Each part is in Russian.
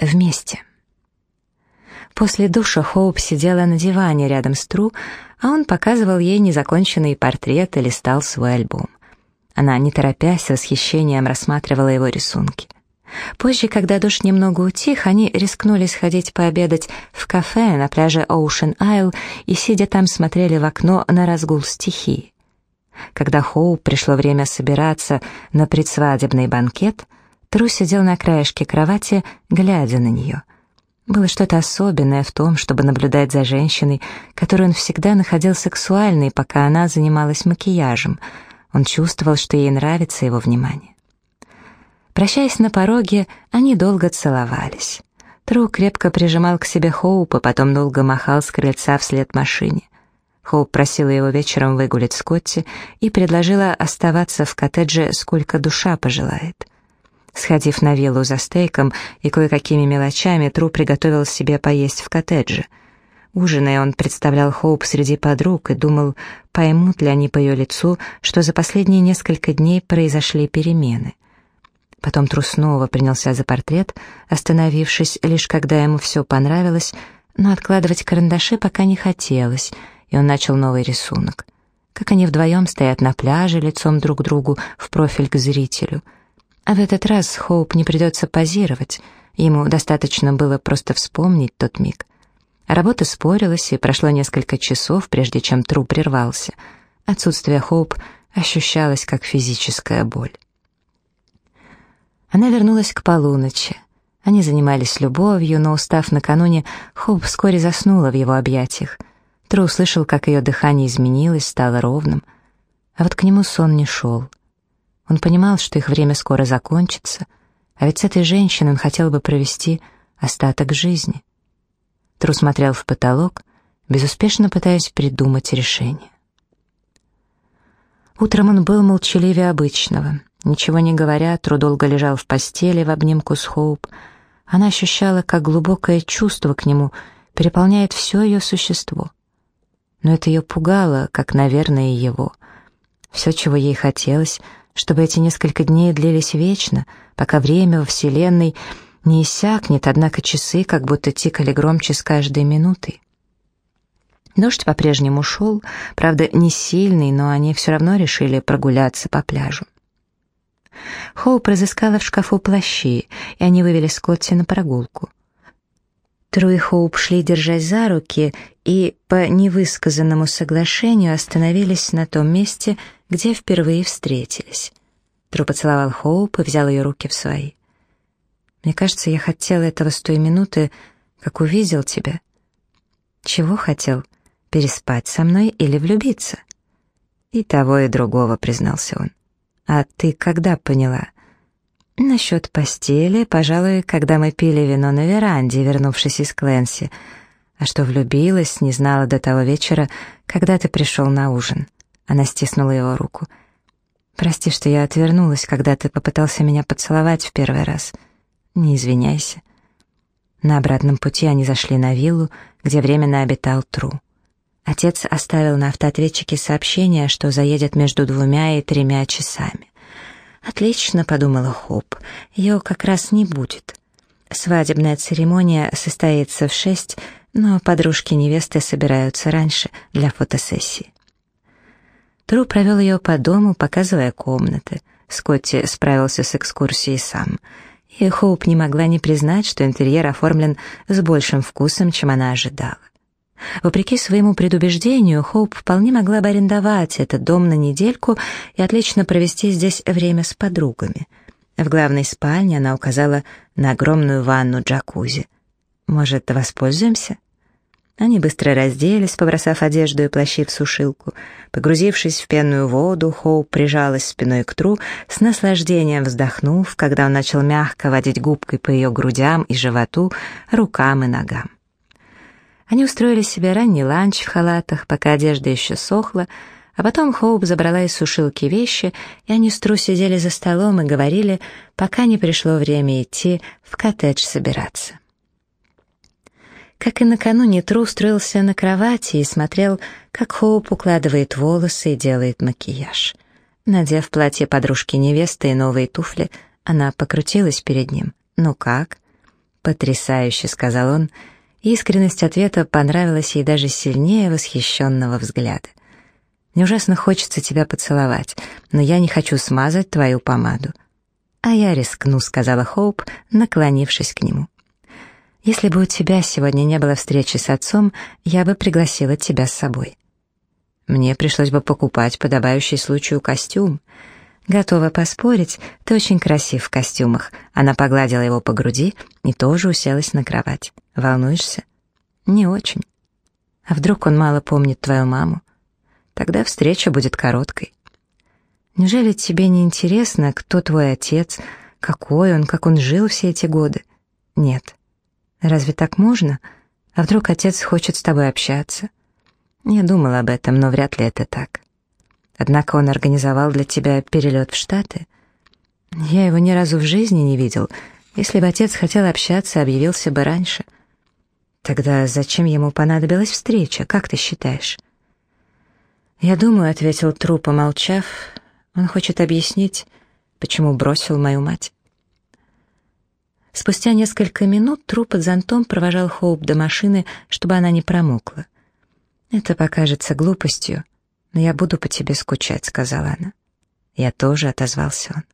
вместе. После душа Хоуп сидела на диване рядом с Тру, а он показывал ей незаконченный портрет и листал свой альбом. Она, не торопясь, с восхищением рассматривала его рисунки. Позже, когда душ немного утих, они рискнули сходить пообедать в кафе на пляже Ocean Isle и, сидя там, смотрели в окно на разгул стихии. Когда Хоуп пришло время собираться на предсвадебный банкет, Тру сидел на краешке кровати, глядя на нее. Было что-то особенное в том, чтобы наблюдать за женщиной, которую он всегда находил сексуальной, пока она занималась макияжем. Он чувствовал, что ей нравится его внимание. Прощаясь на пороге, они долго целовались. Тру крепко прижимал к себе Хоупа, потом долго махал с крыльца вслед машине. Хоуп просила его вечером выгулять Скотти и предложила оставаться в коттедже сколько душа пожелает. Сходив на виллу за стейком и кое-какими мелочами, Тру приготовил себе поесть в коттедже. Ужиная, он представлял Хоуп среди подруг и думал, поймут ли они по ее лицу, что за последние несколько дней произошли перемены. Потом Тру снова принялся за портрет, остановившись лишь когда ему все понравилось, но откладывать карандаши пока не хотелось, и он начал новый рисунок. Как они вдвоем стоят на пляже лицом друг к другу в профиль к зрителю — а в этот раз Хоуп не придется позировать, ему достаточно было просто вспомнить тот миг. Работа спорилась, и прошло несколько часов, прежде чем труп прервался. Отсутствие Хоуп ощущалось как физическая боль. Она вернулась к полуночи. Они занимались любовью, но, устав накануне, Хоуп вскоре заснула в его объятиях. Тру услышал, как ее дыхание изменилось, стало ровным. А вот к нему сон не шел. Он понимал, что их время скоро закончится, а ведь с этой женщиной он хотел бы провести остаток жизни. Тру смотрел в потолок, безуспешно пытаясь придумать решение. Утром он был молчаливее обычного. Ничего не говоря, Тру долго лежал в постели в обнимку с Хоуп. Она ощущала, как глубокое чувство к нему переполняет все ее существо. Но это ее пугало, как, наверное, и его. Все, чего ей хотелось — чтобы эти несколько дней длились вечно, пока время во Вселенной не иссякнет, однако часы как будто тикали громче с каждой минутой. Дождь по-прежнему шел, правда, не сильный, но они все равно решили прогуляться по пляжу. Хоуп разыскала в шкафу плащи, и они вывели Скотти на прогулку. Тру и Хоуп шли, держась за руки, и по невысказанному соглашению остановились на том месте, где впервые встретились. Тру поцеловал Хоуп и взял ее руки в свои. «Мне кажется, я хотел этого с той минуты, как увидел тебя». «Чего хотел? Переспать со мной или влюбиться?» «И того, и другого», — признался он. «А ты когда поняла?» «Насчет постели, пожалуй, когда мы пили вино на веранде, вернувшись из Кленси. А что влюбилась, не знала до того вечера, когда ты пришел на ужин». Она стиснула его руку. «Прости, что я отвернулась, когда ты попытался меня поцеловать в первый раз. Не извиняйся». На обратном пути они зашли на виллу, где временно обитал Тру. Отец оставил на автоответчике сообщение, что заедет между двумя и тремя часами. «Отлично», — подумала Хоп, — «ее как раз не будет». Свадебная церемония состоится в шесть, но подружки невесты собираются раньше для фотосессии. Тру провел ее по дому, показывая комнаты. Скотти справился с экскурсией сам. И Хоуп не могла не признать, что интерьер оформлен с большим вкусом, чем она ожидала. Вопреки своему предубеждению, Хоуп вполне могла бы арендовать этот дом на недельку и отлично провести здесь время с подругами. В главной спальне она указала на огромную ванну джакузи. «Может, воспользуемся?» Они быстро разделись, побросав одежду и плащи в сушилку. Погрузившись в пенную воду, Хоуп прижалась спиной к Тру, с наслаждением вздохнув, когда он начал мягко водить губкой по ее грудям и животу, рукам и ногам. Они устроили себе ранний ланч в халатах, пока одежда еще сохла, а потом Хоуп забрала из сушилки вещи, и они с Тру сидели за столом и говорили, пока не пришло время идти в коттедж собираться. Как и накануне, Тру устроился на кровати и смотрел, как Хоуп укладывает волосы и делает макияж. Надев платье подружки невесты и новые туфли, она покрутилась перед ним. «Ну как?» «Потрясающе», — сказал он. Искренность ответа понравилась ей даже сильнее восхищенного взгляда. «Мне ужасно хочется тебя поцеловать, но я не хочу смазать твою помаду». «А я рискну», — сказала Хоуп, наклонившись к нему. «Если бы у тебя сегодня не было встречи с отцом, я бы пригласила тебя с собой». «Мне пришлось бы покупать подобающий случаю костюм». «Готова поспорить, ты очень красив в костюмах». Она погладила его по груди и тоже уселась на кровать. «Волнуешься?» «Не очень». «А вдруг он мало помнит твою маму?» «Тогда встреча будет короткой». «Неужели тебе не интересно, кто твой отец, какой он, как он жил все эти годы?» «Нет». «Разве так можно? А вдруг отец хочет с тобой общаться?» «Я думал об этом, но вряд ли это так». Однако он организовал для тебя перелет в Штаты. Я его ни разу в жизни не видел. Если бы отец хотел общаться, объявился бы раньше. Тогда зачем ему понадобилась встреча, как ты считаешь? Я думаю, — ответил Тру, помолчав, — он хочет объяснить, почему бросил мою мать. Спустя несколько минут Тру под зонтом провожал Хоуп до машины, чтобы она не промокла. Это покажется глупостью, — «Но я буду по тебе скучать», — сказала она. «Я тоже», — отозвался он.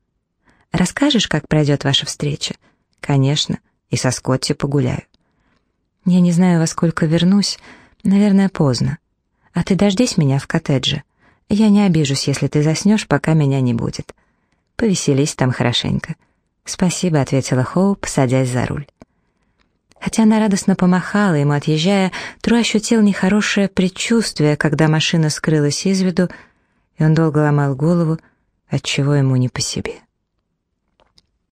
«Расскажешь, как пройдет ваша встреча?» «Конечно, и со Скотти погуляю». «Я не знаю, во сколько вернусь. Наверное, поздно. А ты дождись меня в коттедже. Я не обижусь, если ты заснешь, пока меня не будет. Повеселись там хорошенько». «Спасибо», — ответила Хоуп, садясь за руль. Хотя она радостно помахала ему, отъезжая, Тру ощутил нехорошее предчувствие, когда машина скрылась из виду, и он долго ломал голову, отчего ему не по себе.